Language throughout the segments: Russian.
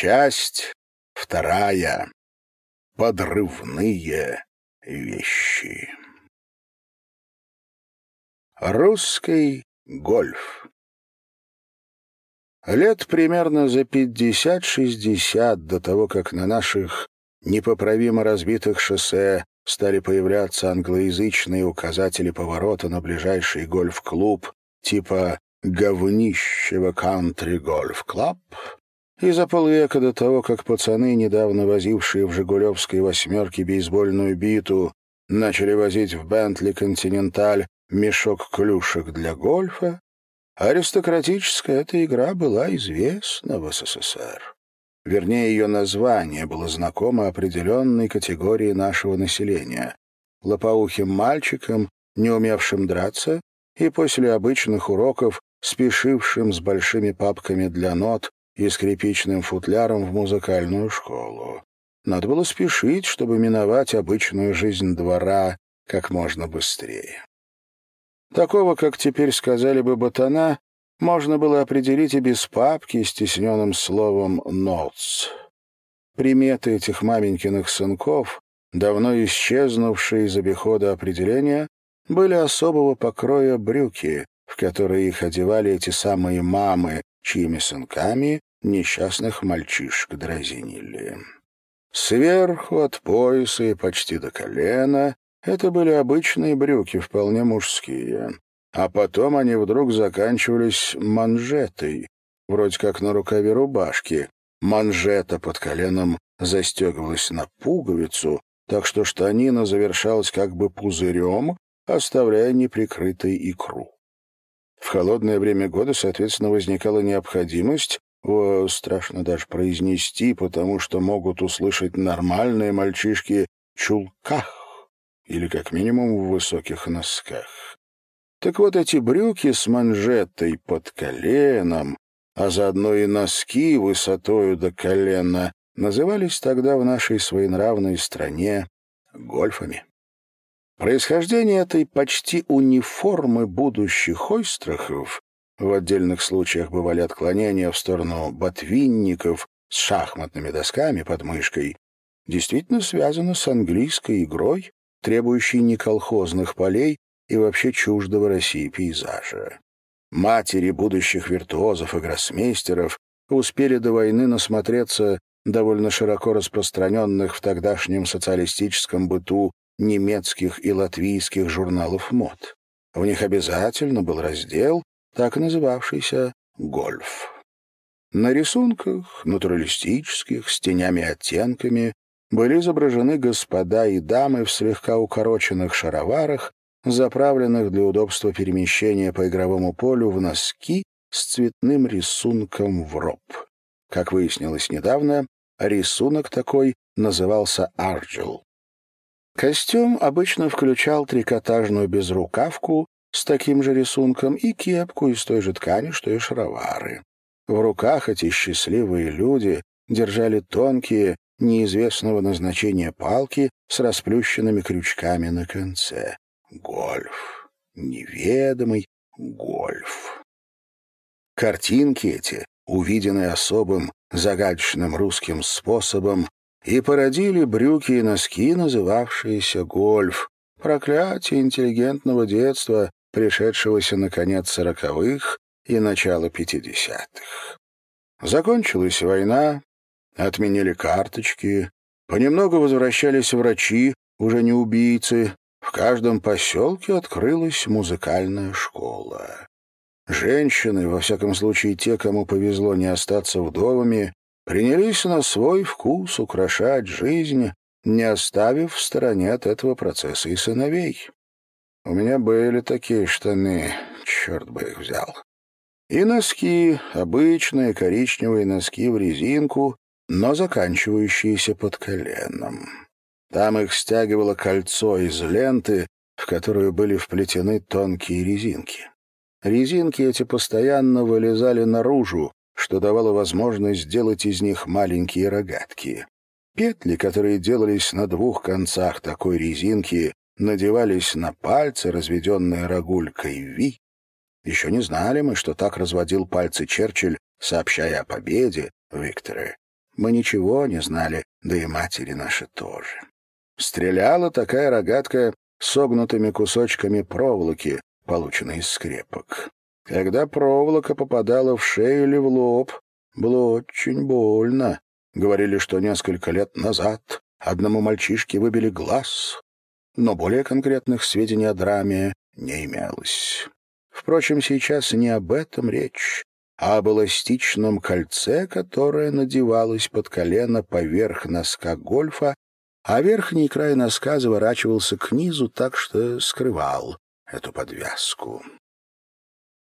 Часть вторая. Подрывные вещи. Русский гольф. Лет примерно за пятьдесят-шестьдесят до того, как на наших непоправимо разбитых шоссе стали появляться англоязычные указатели поворота на ближайший гольф-клуб типа «Говнищего кантри-гольф-клаб», и за полвека до того, как пацаны, недавно возившие в «Жигулевской восьмерке» бейсбольную биту, начали возить в «Бентли Континенталь» мешок клюшек для гольфа, аристократическая эта игра была известна в СССР. Вернее, ее название было знакомо определенной категории нашего населения — лопоухим мальчикам, не умевшим драться, и после обычных уроков, спешившим с большими папками для нот и скрипичным футляром в музыкальную школу. Надо было спешить, чтобы миновать обычную жизнь двора как можно быстрее. Такого, как теперь сказали бы ботана, можно было определить и без папки с тисненным словом «notes». Приметы этих маменькиных сынков, давно исчезнувшие из обихода определения, были особого покроя брюки, в которые их одевали эти самые мамы, чьими сынками несчастных мальчишек дразнили. Сверху от пояса и почти до колена это были обычные брюки, вполне мужские. А потом они вдруг заканчивались манжетой, вроде как на рукаве рубашки. Манжета под коленом застегивалась на пуговицу, так что штанина завершалась как бы пузырем, оставляя неприкрытой икру. В холодное время года, соответственно, возникала необходимость о, страшно даже произнести, потому что могут услышать нормальные мальчишки чулках или как минимум в высоких носках. Так вот эти брюки с манжетой под коленом, а заодно и носки высотою до колена, назывались тогда в нашей своенравной стране гольфами. Происхождение этой почти униформы будущих ойстрахов в отдельных случаях бывали отклонения в сторону ботвинников с шахматными досками под мышкой. Действительно связано с английской игрой, требующей не колхозных полей и вообще чуждого России пейзажа. Матери будущих виртуозов и гроссмейстеров успели до войны насмотреться довольно широко распространенных в тогдашнем социалистическом быту немецких и латвийских журналов мод. В них обязательно был раздел, так называвшийся «гольф». На рисунках, натуралистических, с тенями и оттенками, были изображены господа и дамы в слегка укороченных шароварах, заправленных для удобства перемещения по игровому полю в носки с цветным рисунком в роб. Как выяснилось недавно, рисунок такой назывался «Арджил». Костюм обычно включал трикотажную безрукавку с таким же рисунком и кепку из той же ткани, что и шаровары. В руках эти счастливые люди держали тонкие, неизвестного назначения палки с расплющенными крючками на конце. Гольф. Неведомый гольф. Картинки эти, увиденные особым, загадочным русским способом, и породили брюки и носки, называвшиеся гольф, проклятие интеллигентного детства, пришедшегося на конец сороковых и начало пятидесятых. Закончилась война, отменили карточки, понемногу возвращались врачи, уже не убийцы, в каждом поселке открылась музыкальная школа. Женщины, во всяком случае те, кому повезло не остаться вдовами, принялись на свой вкус украшать жизнь, не оставив в стороне от этого процесса и сыновей. У меня были такие штаны, черт бы их взял. И носки, обычные коричневые носки в резинку, но заканчивающиеся под коленом. Там их стягивало кольцо из ленты, в которую были вплетены тонкие резинки. Резинки эти постоянно вылезали наружу, что давало возможность сделать из них маленькие рогатки. Петли, которые делались на двух концах такой резинки, надевались на пальцы, разведенные рогулькой Ви. Еще не знали мы, что так разводил пальцы Черчилль, сообщая о победе Викторе. мы ничего не знали, да и матери наши тоже. Стреляла такая рогатка согнутыми кусочками проволоки, полученной из скрепок. Когда проволока попадала в шею или в лоб, было очень больно. Говорили, что несколько лет назад одному мальчишке выбили глаз, но более конкретных сведений о драме не имелось. Впрочем, сейчас не об этом речь, а об эластичном кольце, которое надевалось под колено поверх носка гольфа, а верхний край носка заворачивался к низу так, что скрывал эту подвязку.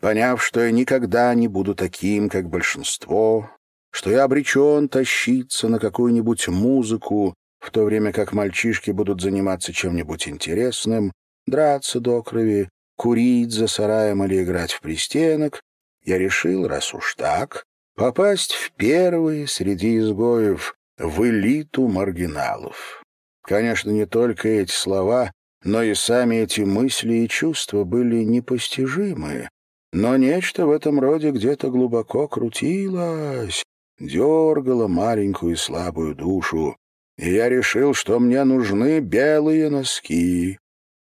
Поняв, что я никогда не буду таким, как большинство, что я обречен тащиться на какую-нибудь музыку, в то время как мальчишки будут заниматься чем-нибудь интересным, драться до крови, курить за сараем или играть в пристенок, я решил, раз уж так, попасть в первые среди изгоев, в элиту маргиналов. Конечно, не только эти слова, но и сами эти мысли и чувства были непостижимы. Но нечто в этом роде где-то глубоко крутилось, дергало маленькую и слабую душу, и я решил, что мне нужны белые носки.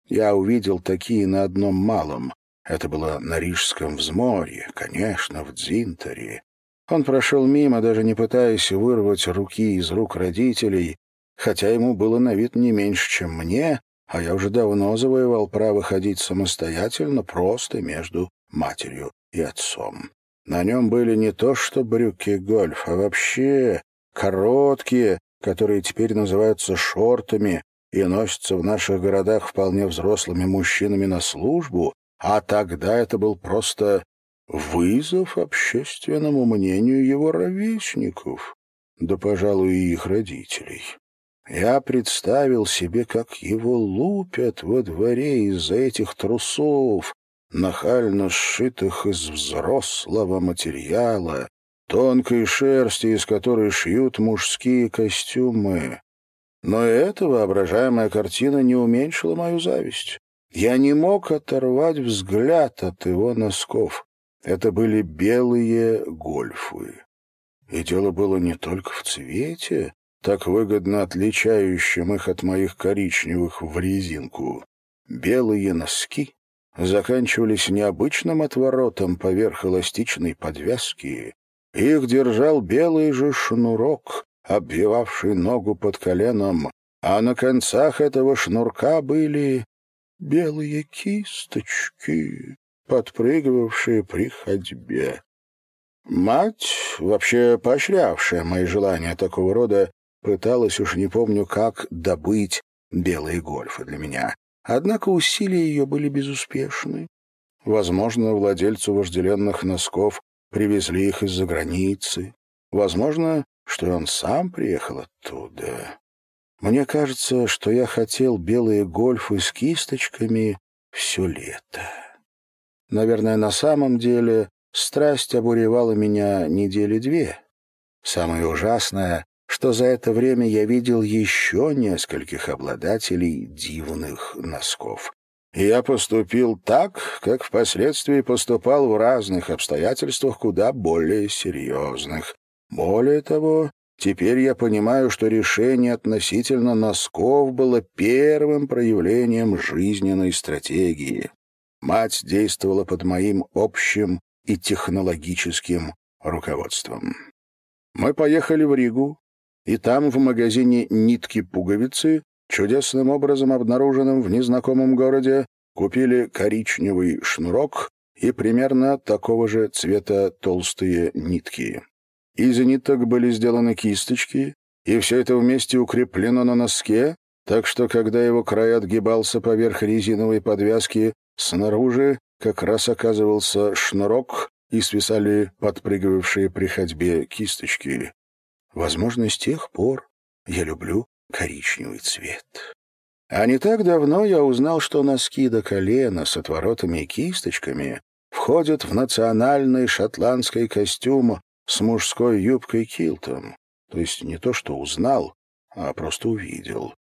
Я увидел такие на одном малом. Это было на Рижском взморье, конечно, в Дзинтере. Он прошел мимо, даже не пытаясь вырвать руки из рук родителей, хотя ему было на вид не меньше, чем мне, а я уже давно завоевал право ходить самостоятельно, просто между матерью и отцом. На нем были не то что брюки гольф, а вообще короткие, которые теперь называются шортами и носятся в наших городах вполне взрослыми мужчинами на службу, а тогда это был просто вызов общественному мнению его ровесников, да, пожалуй, и их родителей. Я представил себе, как его лупят во дворе из-за этих трусов, нахально сшитых из взрослого материала, тонкой шерсти, из которой шьют мужские костюмы. Но эта воображаемая картина не уменьшила мою зависть. Я не мог оторвать взгляд от его носков. Это были белые гольфы. И дело было не только в цвете, так выгодно отличающим их от моих коричневых в резинку. Белые носки заканчивались необычным отворотом поверх эластичной подвязки. Их держал белый же шнурок, обвивавший ногу под коленом, а на концах этого шнурка были белые кисточки, подпрыгивавшие при ходьбе. Мать, вообще поощрявшая мои желания такого рода, пыталась, уж не помню как, добыть белые гольфы для меня. Однако усилия ее были безуспешны. Возможно, владельцу вожделенных носков привезли их из-за границы. Возможно, что он сам приехал оттуда. Мне кажется, что я хотел белые гольфы с кисточками все лето. Наверное, на самом деле страсть обуревала меня недели две. Самое ужасное, что за это время я видел еще нескольких обладателей дивных носков. Я поступил так, как впоследствии поступал в разных обстоятельствах куда более серьезных. Более того, теперь я понимаю, что решение относительно носков было первым проявлением жизненной стратегии. Мать действовала под моим общим и технологическим руководством. Мы поехали в Ригу, и там, в магазине «Нитки-пуговицы», чудесным образом обнаруженным в незнакомом городе, купили коричневый шнурок и примерно такого же цвета толстые нитки. Из ниток были сделаны кисточки, и все это вместе укреплено на носке, так что, когда его край отгибался поверх резиновой подвязки, снаружи как раз оказывался шнурок и свисали подпрыгивавшие при ходьбе кисточки. Возможно, с тех пор я люблю коричневый цвет. А не так давно я узнал, что носки до колена с отворотами и кисточками входят в национальный шотландский костюм с мужской юбкой килтом. То есть не то, что узнал, а просто увидел.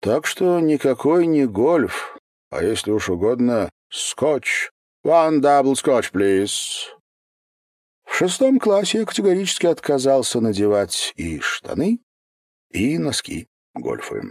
Так что никакой не гольф, а если уж угодно, скотч. One double scotch, please. В шестом классе я категорически отказался надевать и штаны, и носки гольфы.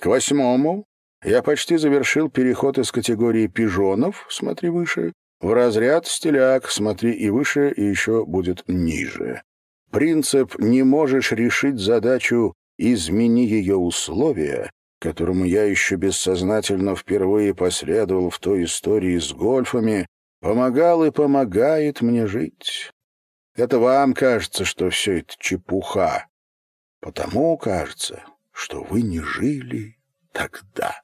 К восьмому я почти завершил переход из категории пижонов, смотри выше, в разряд стиляк, смотри и выше, и еще будет ниже. Принцип «не можешь решить задачу, измени ее условия», которому я еще бессознательно впервые последовал в той истории с гольфами, помогал и помогает мне жить. Это вам кажется, что все это чепуха. Потому кажется, что вы не жили тогда.